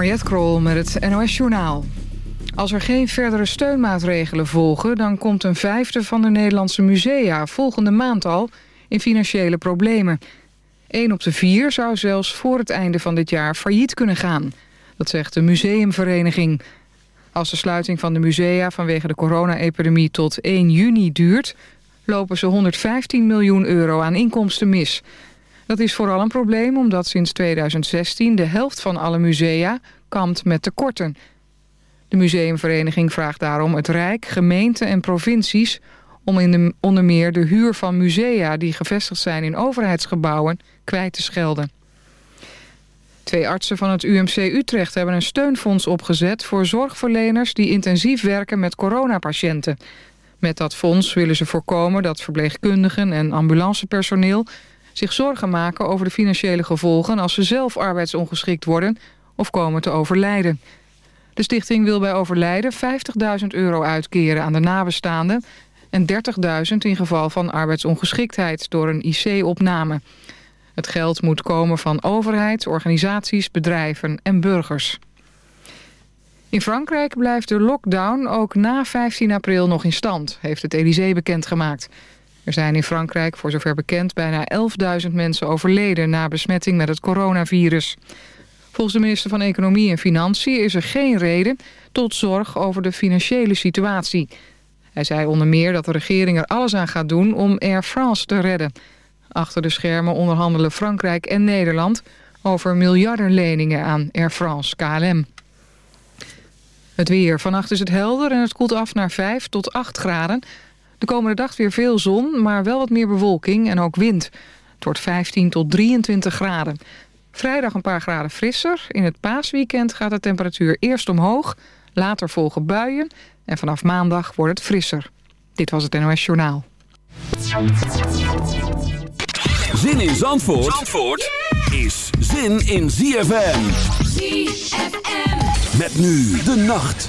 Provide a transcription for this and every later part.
Mariette Krol met het NOS Journaal. Als er geen verdere steunmaatregelen volgen... dan komt een vijfde van de Nederlandse musea volgende maand al in financiële problemen. Eén op de vier zou zelfs voor het einde van dit jaar failliet kunnen gaan. Dat zegt de museumvereniging. Als de sluiting van de musea vanwege de corona-epidemie tot 1 juni duurt... lopen ze 115 miljoen euro aan inkomsten mis... Dat is vooral een probleem omdat sinds 2016 de helft van alle musea kampt met tekorten. De museumvereniging vraagt daarom het Rijk, gemeenten en provincies... om in de, onder meer de huur van musea die gevestigd zijn in overheidsgebouwen kwijt te schelden. Twee artsen van het UMC Utrecht hebben een steunfonds opgezet... voor zorgverleners die intensief werken met coronapatiënten. Met dat fonds willen ze voorkomen dat verpleegkundigen en ambulancepersoneel zich zorgen maken over de financiële gevolgen... als ze zelf arbeidsongeschikt worden of komen te overlijden. De stichting wil bij overlijden 50.000 euro uitkeren aan de nabestaanden... en 30.000 in geval van arbeidsongeschiktheid door een IC-opname. Het geld moet komen van overheid, organisaties, bedrijven en burgers. In Frankrijk blijft de lockdown ook na 15 april nog in stand, heeft het Elysée bekendgemaakt. Er zijn in Frankrijk, voor zover bekend, bijna 11.000 mensen overleden... na besmetting met het coronavirus. Volgens de minister van Economie en Financiën is er geen reden... tot zorg over de financiële situatie. Hij zei onder meer dat de regering er alles aan gaat doen om Air France te redden. Achter de schermen onderhandelen Frankrijk en Nederland... over miljardenleningen aan Air France KLM. Het weer. Vannacht is het helder en het koelt af naar 5 tot 8 graden... De komende dag weer veel zon, maar wel wat meer bewolking en ook wind. Het wordt 15 tot 23 graden. Vrijdag een paar graden frisser. In het paasweekend gaat de temperatuur eerst omhoog. Later volgen buien. En vanaf maandag wordt het frisser. Dit was het NOS Journaal. Zin in Zandvoort, Zandvoort is zin in ZFM. ZFM. Met nu de nacht.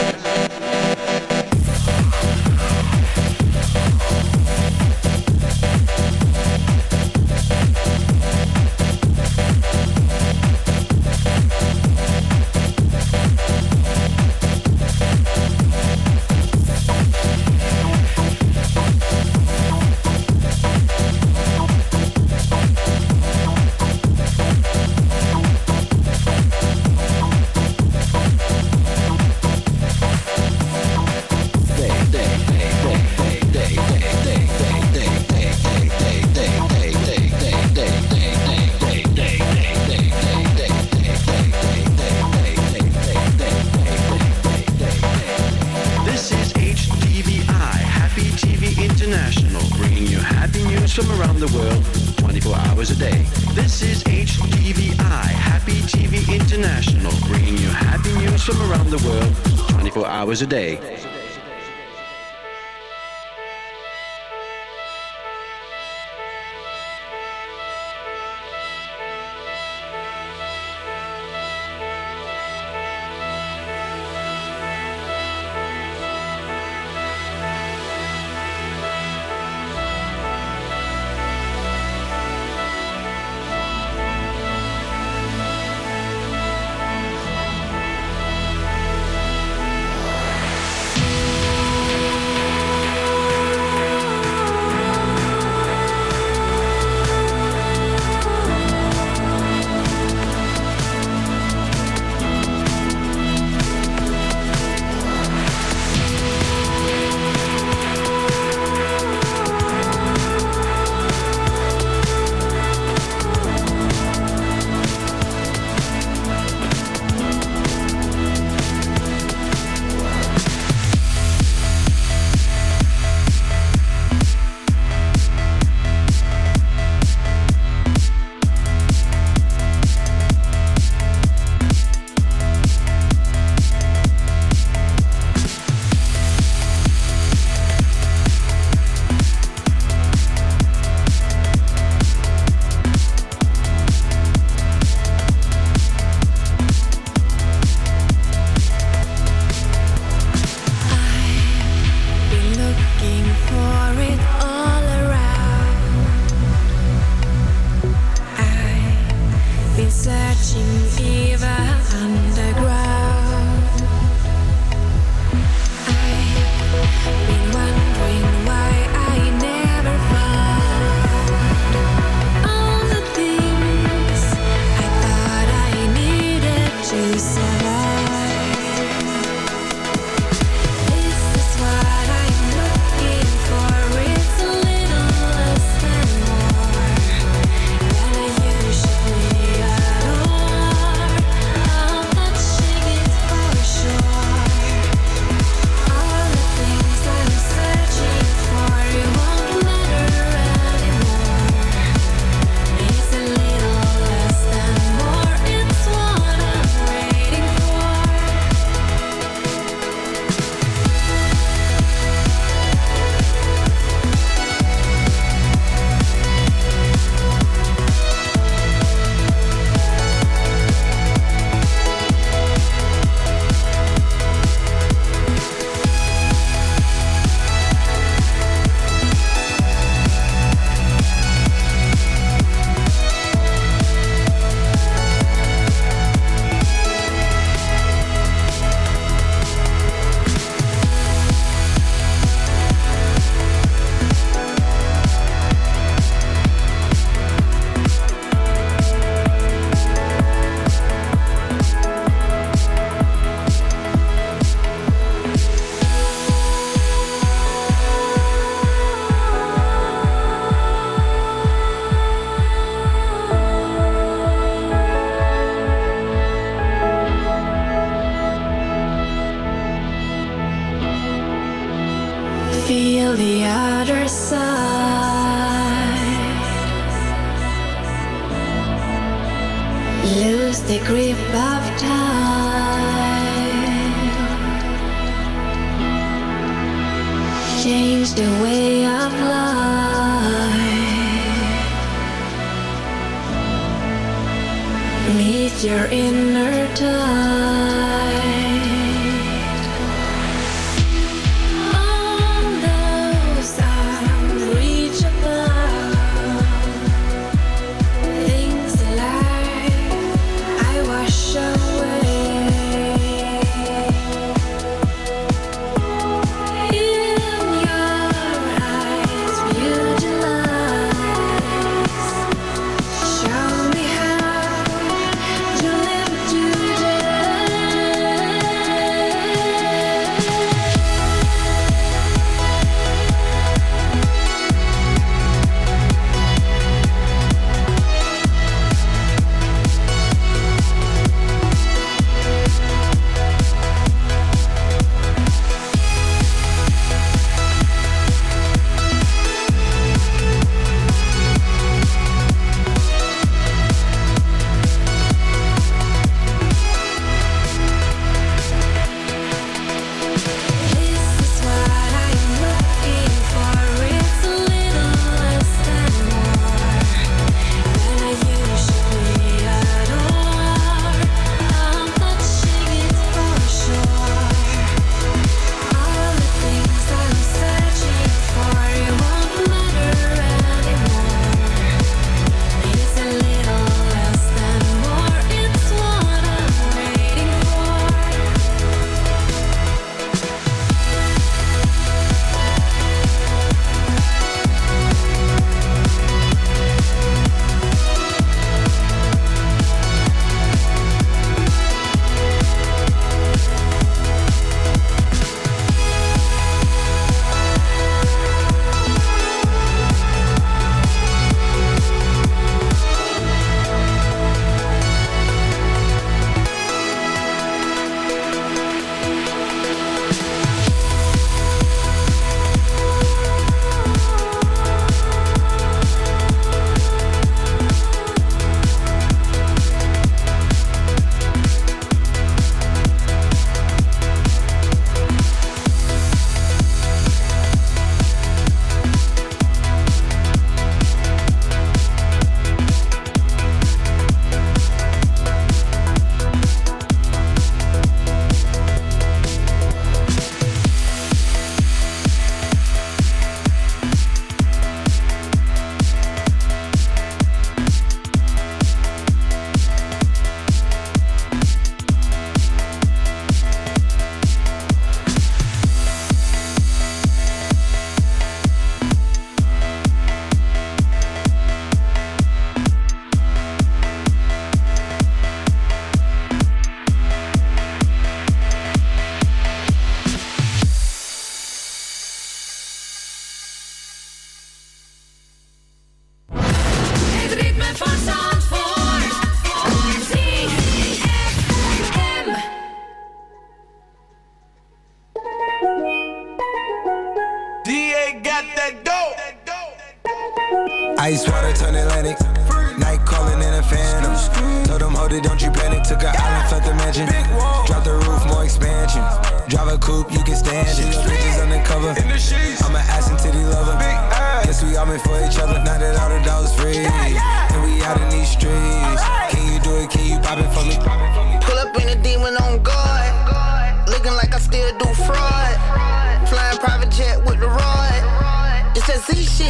A day.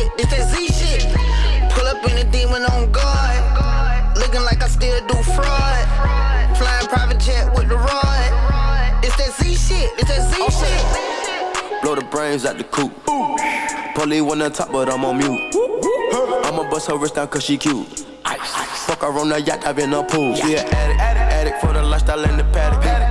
Cause she cute. Ice. Fuck her on God, looking like I still do fraud. Flying private jet with the rod. It's that Z shit. It's that Z shit. Blow the brains out the coop. Pulley on the top, yacht, I've been a pool. She an addict, addict, addict for the lifestyle and the paddock.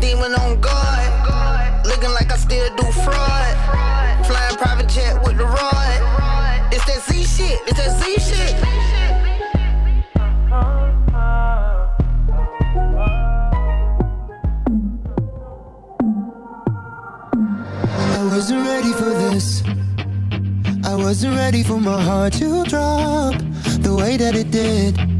demon on guard. Looking like I still do fraud. Flying private jet with the rod. It's that Z shit, it's that Z shit. I wasn't ready for this. I wasn't ready for my heart to drop the way that it did.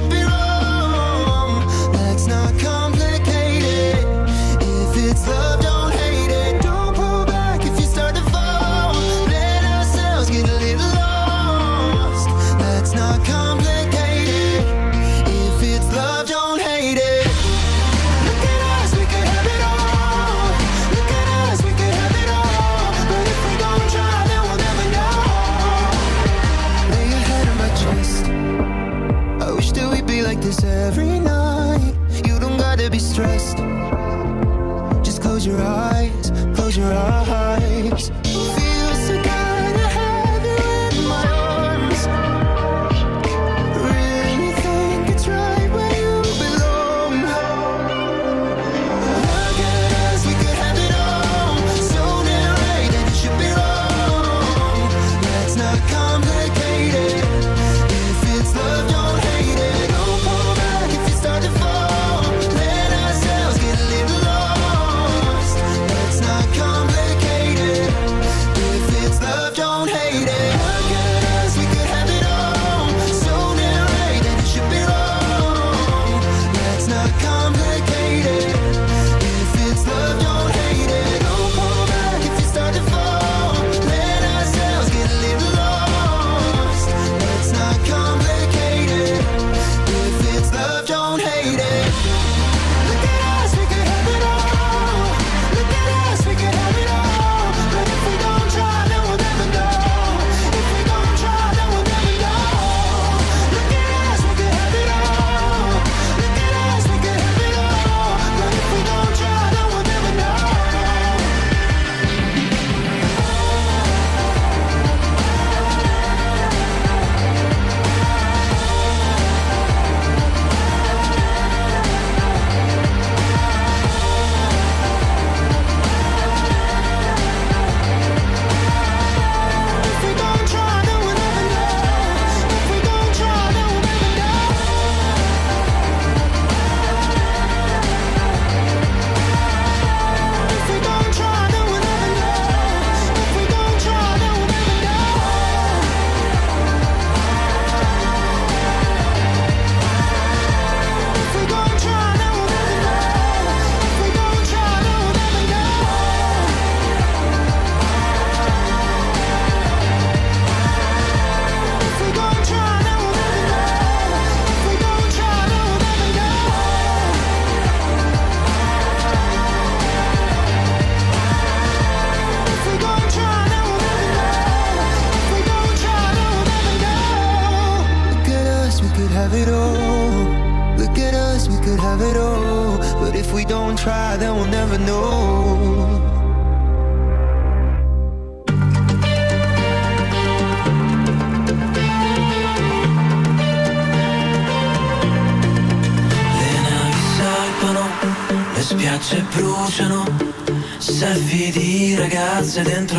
should be.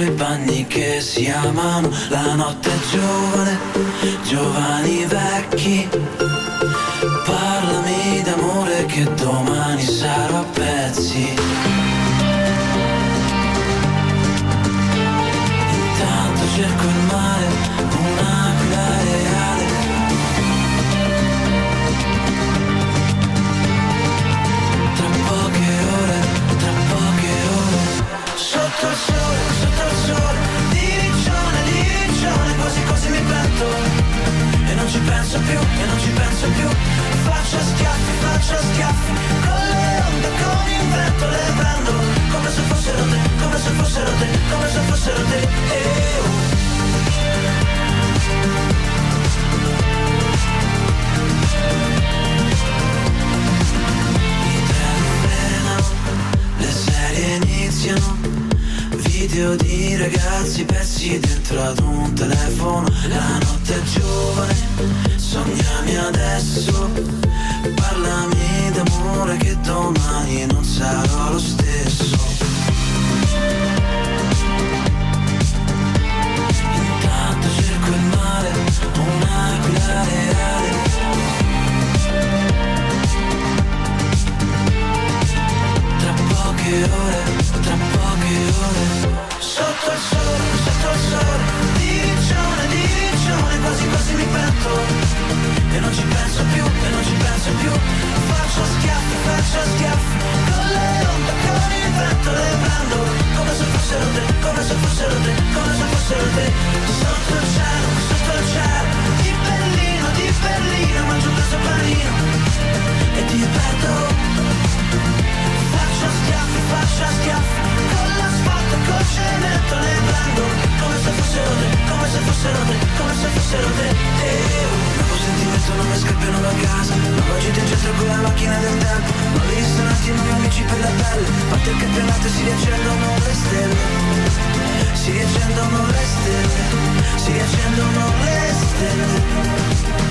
tue siendo moleste, sigue siendo moleste.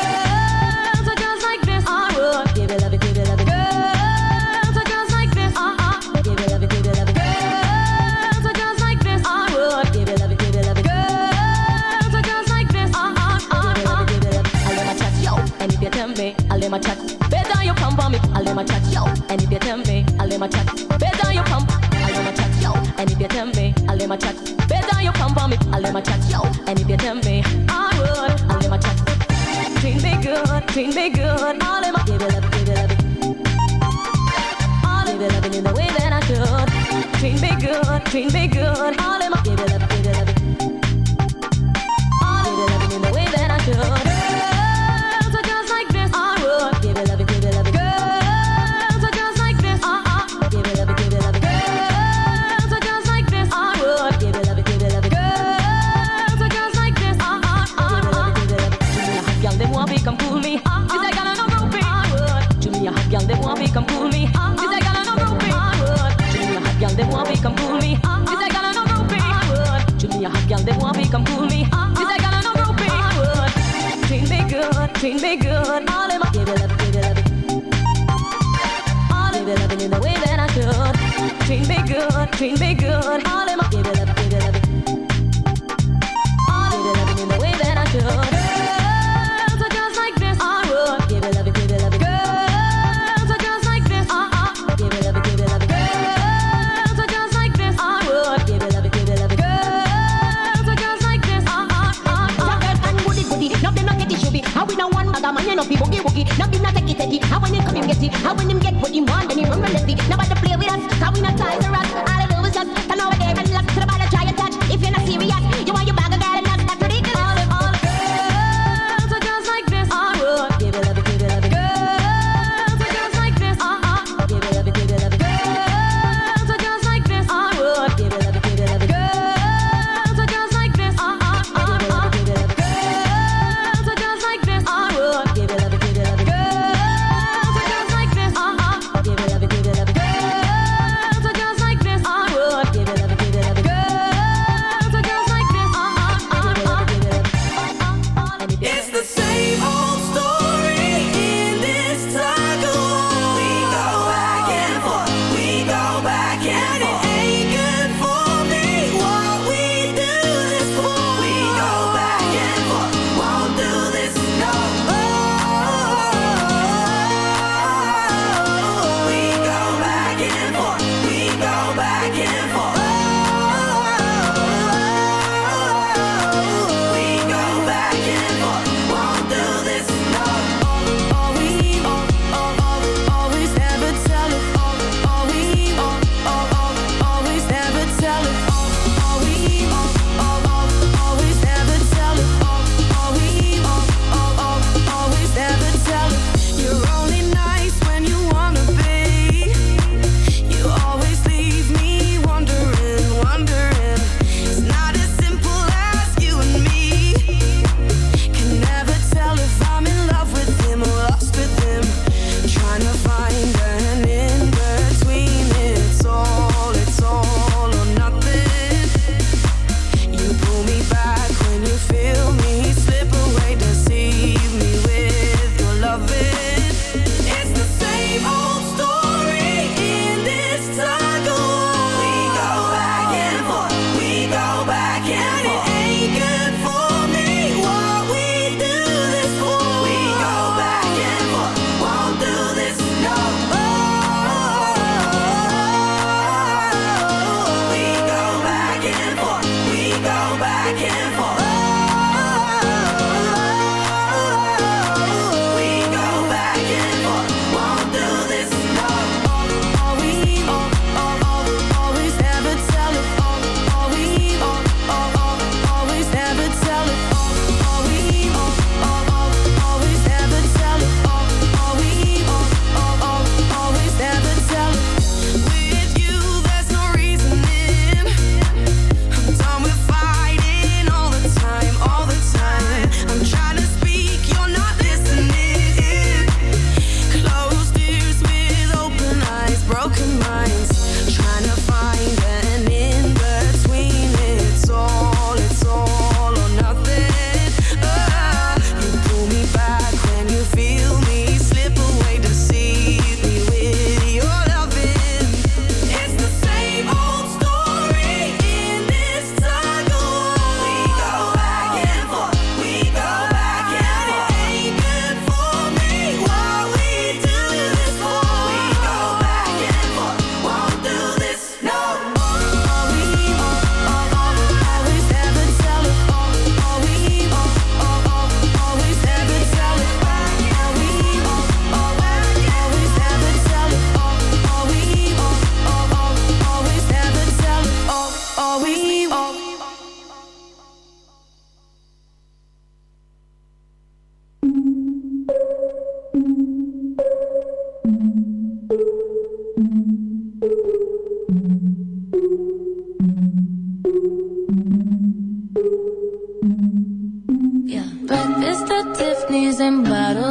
relentlessly. Now by the play